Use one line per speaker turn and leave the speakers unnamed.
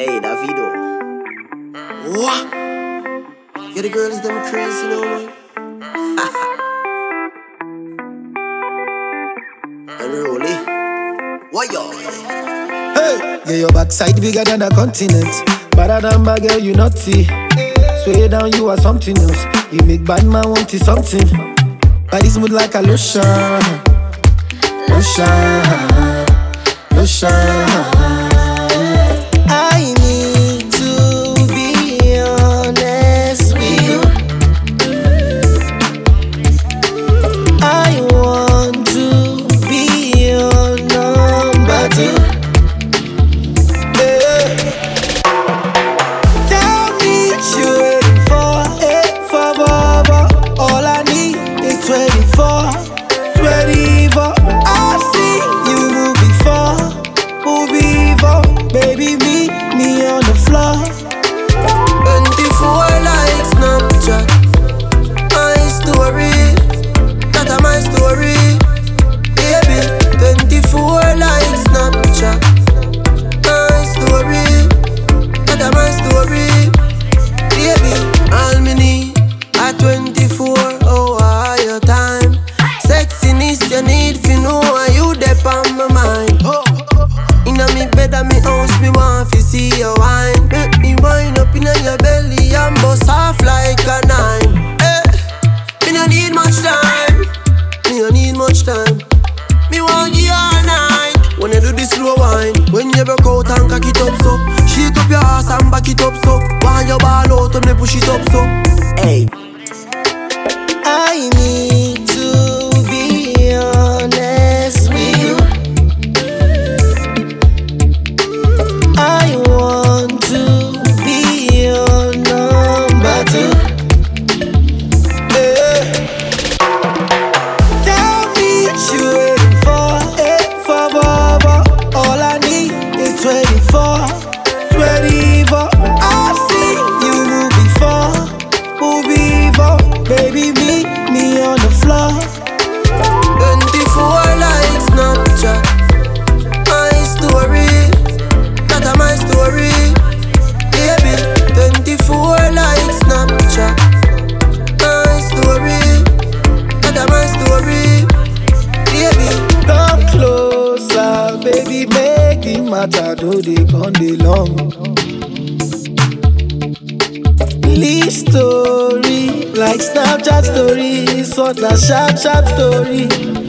Hey, Davido. What? Yeah, the girls them crazy now, man. Unruly. What yo?
Hey, yeah, your backside bigger than a continent. Better than bad girl, you naughty. Sway down, you are something else. You make bad man want it something. Body smooth like a lotion, lotion.
Know why you dep on my mind. Inna me bed and me house, me want fi see your wine. Make me wind up inna your belly and bust off like a nine. Eh, me no need much time. Me no need much time. Me want you all night. When you do this slow wine, when you broke out and cock it up so, shake up your ass and back it up so. While your ball out when me push it up so. Hey,
matter do they come dey long. Leave story like Snapchat story, sort a sharp sharp story.